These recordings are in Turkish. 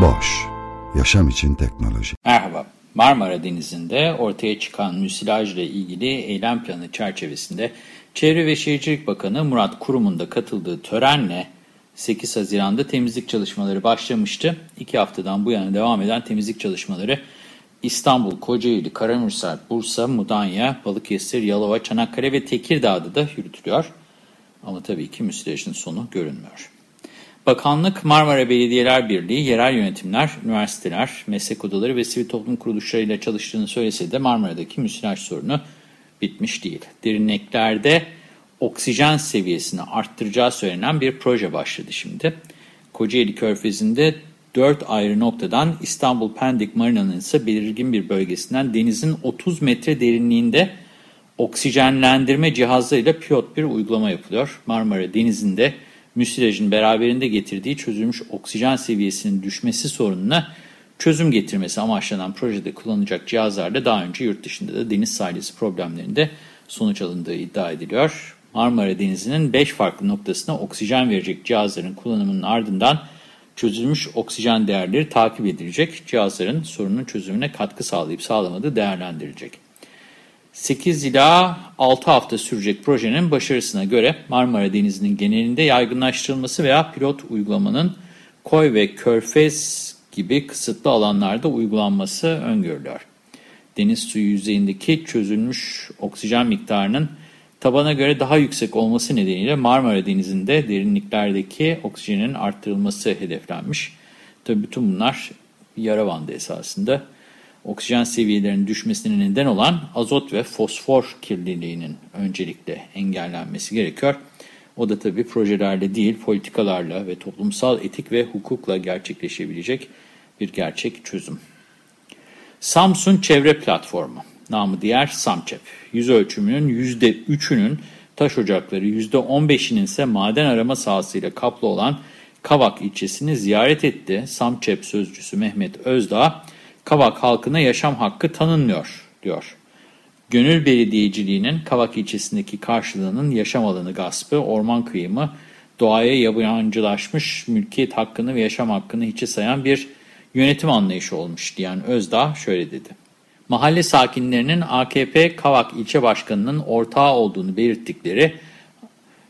Boş, yaşam için teknoloji. Merhaba, Marmara Denizi'nde ortaya çıkan müsilajla ilgili eylem planı çerçevesinde Çevre ve Şehircilik Bakanı Murat Kurum'un da katıldığı törenle 8 Haziran'da temizlik çalışmaları başlamıştı. İki haftadan bu yana devam eden temizlik çalışmaları İstanbul, Kocaeli, Karamürsel, Bursa, Mudanya, Balıkesir, Yalova, Çanakkale ve Tekirdağ'da da yürütülüyor. Ama tabii ki müsilajın sonu görünmüyor. Bakanlık, Marmara Belediyeler Birliği, yerel yönetimler, üniversiteler, meslek odaları ve sivil toplum kuruluşlarıyla çalıştığını söylese de Marmara'daki müsilaj sorunu bitmiş değil. Derinliklerde oksijen seviyesini arttıracağı söylenen bir proje başladı şimdi. Kocaeli Körfezi'nde 4 ayrı noktadan İstanbul Pendik Marina'nın ise belirgin bir bölgesinden denizin 30 metre derinliğinde oksijenlendirme cihazlarıyla pilot bir uygulama yapılıyor. Marmara Denizi'nde müsilajın beraberinde getirdiği çözülmüş oksijen seviyesinin düşmesi sorununa çözüm getirmesi amaçlanan projede kullanılacak cihazlarla daha önce yurt dışında da deniz sahilesi problemlerinde sonuç alındığı iddia ediliyor. Marmara Denizi'nin 5 farklı noktasına oksijen verecek cihazların kullanımının ardından çözülmüş oksijen değerleri takip edilecek. Cihazların sorunun çözümüne katkı sağlayıp sağlamadığı değerlendirilecek. 8 ila 6 hafta sürecek projenin başarısına göre Marmara Denizi'nin genelinde yaygınlaştırılması veya pilot uygulamanın koy ve körfez gibi kısıtlı alanlarda uygulanması öngörülüyor. Deniz suyu yüzeyindeki çözülmüş oksijen miktarının tabana göre daha yüksek olması nedeniyle Marmara Denizi'nde derinliklerdeki oksijenin arttırılması hedeflenmiş. Tabii bütün bunlar yara bandı esasında. Oksijen seviyelerinin düşmesine neden olan azot ve fosfor kirliliğinin öncelikle engellenmesi gerekiyor. O da tabii projelerle değil politikalarla ve toplumsal etik ve hukukla gerçekleşebilecek bir gerçek çözüm. Samsun Çevre Platformu namı diğer SAMÇEP. Yüz ölçümünün %3'ünün taş ocakları, %15'inin ise maden arama sahasıyla kaplı olan Kavak ilçesini ziyaret etti. SAMÇEP sözcüsü Mehmet Özdağ, Kavak halkına yaşam hakkı tanınmıyor, diyor. Gönül belediyeciliğinin Kavak ilçesindeki karşılığının yaşam alanı gaspı, orman kıyımı, doğaya yabancılaşmış mülkiyet hakkını ve yaşam hakkını hiçe sayan bir yönetim anlayışı olmuş diyen Özdağ şöyle dedi. Mahalle sakinlerinin AKP Kavak ilçe başkanının ortağı olduğunu belirttikleri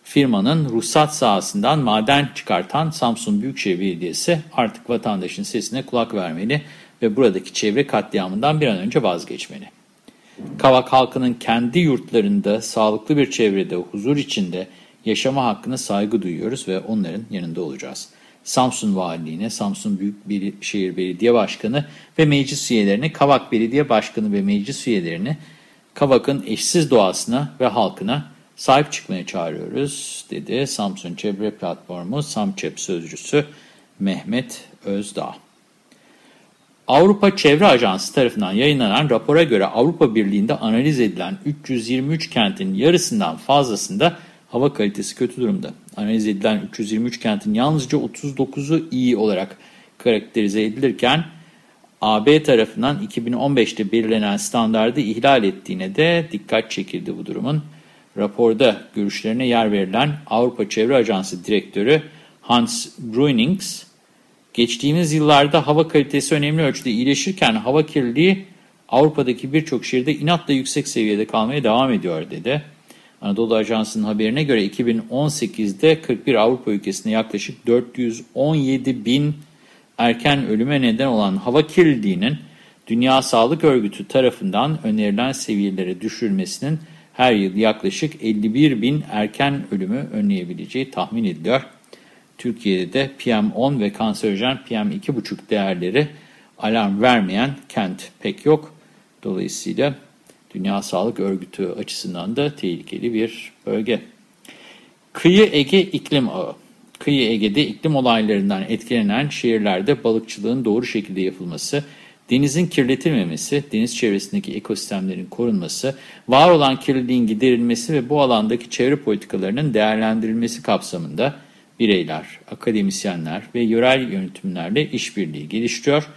firmanın ruhsat sahasından maden çıkartan Samsun Büyükşehir Belediyesi artık vatandaşın sesine kulak vermeli ve buradaki çevre katliamından bir an önce vazgeçmeli. Kavak halkının kendi yurtlarında sağlıklı bir çevrede huzur içinde yaşama hakkına saygı duyuyoruz ve onların yanında olacağız. Samsun Valiliğine, Samsun Büyükşehir Belediye Başkanı ve meclis üyelerine, Kavak Belediye Başkanı ve meclis üyelerini Kavak'ın eşsiz doğasına ve halkına sahip çıkmaya çağırıyoruz, dedi Samsun Çevre Platformu SAMÇEP sözcüsü Mehmet Özdağ. Avrupa Çevre Ajansı tarafından yayınlanan rapora göre Avrupa Birliği'nde analiz edilen 323 kentin yarısından fazlasında hava kalitesi kötü durumda. Analiz edilen 323 kentin yalnızca 39'u iyi olarak karakterize edilirken AB tarafından 2015'te belirlenen standardı ihlal ettiğine de dikkat çekildi bu durumun. Raporda görüşlerine yer verilen Avrupa Çevre Ajansı Direktörü Hans Brunings, geçtiğimiz yıllarda hava kalitesi önemli ölçüde iyileşirken hava kirliliği Avrupa'daki birçok şehirde inatla yüksek seviyede kalmaya devam ediyor dedi. Anadolu Ajansı'nın haberine göre 2018'de 41 Avrupa ülkesinde yaklaşık 417 bin erken ölüme neden olan hava kirliliğinin Dünya Sağlık Örgütü tarafından önerilen seviyelere düşürülmesinin her yıl yaklaşık 51 bin erken ölümü önleyebileceği tahmin ediliyor. Türkiye'de de PM10 ve kanserojen PM2,5 değerleri alarm vermeyen kent pek yok. Dolayısıyla Dünya Sağlık Örgütü açısından da tehlikeli bir bölge. Kıyı Ege iklim ağı. Kıyı Ege'de iklim olaylarından etkilenen şehirlerde balıkçılığın doğru şekilde yapılması, denizin kirletilmemesi, deniz çevresindeki ekosistemlerin korunması, var olan kirliliğin giderilmesi ve bu alandaki çevre politikalarının değerlendirilmesi kapsamında bireyler, akademisyenler ve yerel yönetimlerle işbirliği geliştiriyor.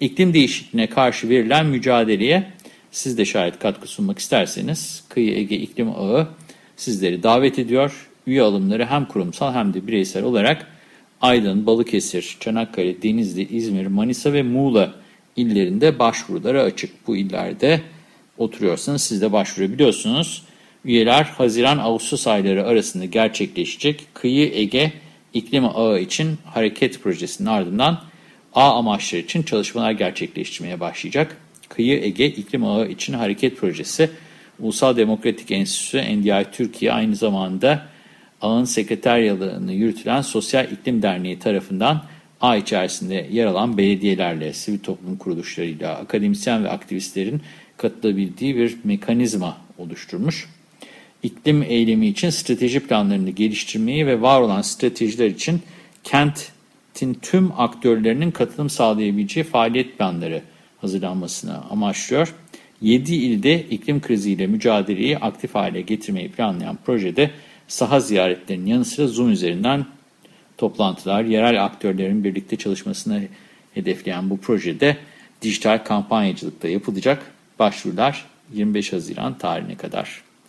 İklim değişikliğine karşı verilen mücadeleye siz de şayet katkı sunmak isterseniz Kıyı Ege İklim Ağı sizleri davet ediyor. Üye alımları hem kurumsal hem de bireysel olarak Aydın, Balıkesir, Çanakkale, Denizli, İzmir, Manisa ve Muğla illerinde başvurulara açık. Bu illerde oturuyorsanız siz de başvurabiliyorsunuz. Üyeler Haziran-Ağustos ayları arasında gerçekleşecek Kıyı Ege İklim Ağı için hareket projesinin ardından ağ amaçları için çalışmalar gerçekleştirmeye başlayacak. Kıyı Ege İklim Ağı için hareket projesi Ulusal Demokratik Enstitüsü NDI Türkiye aynı zamanda ağın sekreteryalığını yürütülen Sosyal İklim Derneği tarafından ağ içerisinde yer alan belediyelerle, sivil toplum kuruluşlarıyla, akademisyen ve aktivistlerin katılabildiği bir mekanizma oluşturmuş. İklim eylemi için strateji planlarını geliştirmeyi ve var olan stratejiler için kentin tüm aktörlerinin katılım sağlayabileceği faaliyet planları hazırlanmasını amaçlıyor. 7 ilde iklim kriziyle mücadeleyi aktif hale getirmeyi planlayan projede saha ziyaretlerinin yanı sıra Zoom üzerinden toplantılar, yerel aktörlerin birlikte çalışmasını hedefleyen bu projede dijital kampanyacılıkta yapılacak başvurular 25 Haziran tarihine kadar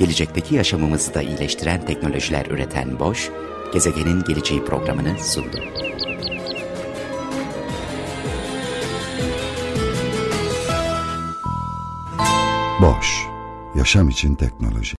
gelecekteki yaşamımızı da iyileştiren teknolojiler üreten Boş, gezegenin geleceği programını sundu. Boş, yaşam için teknoloji.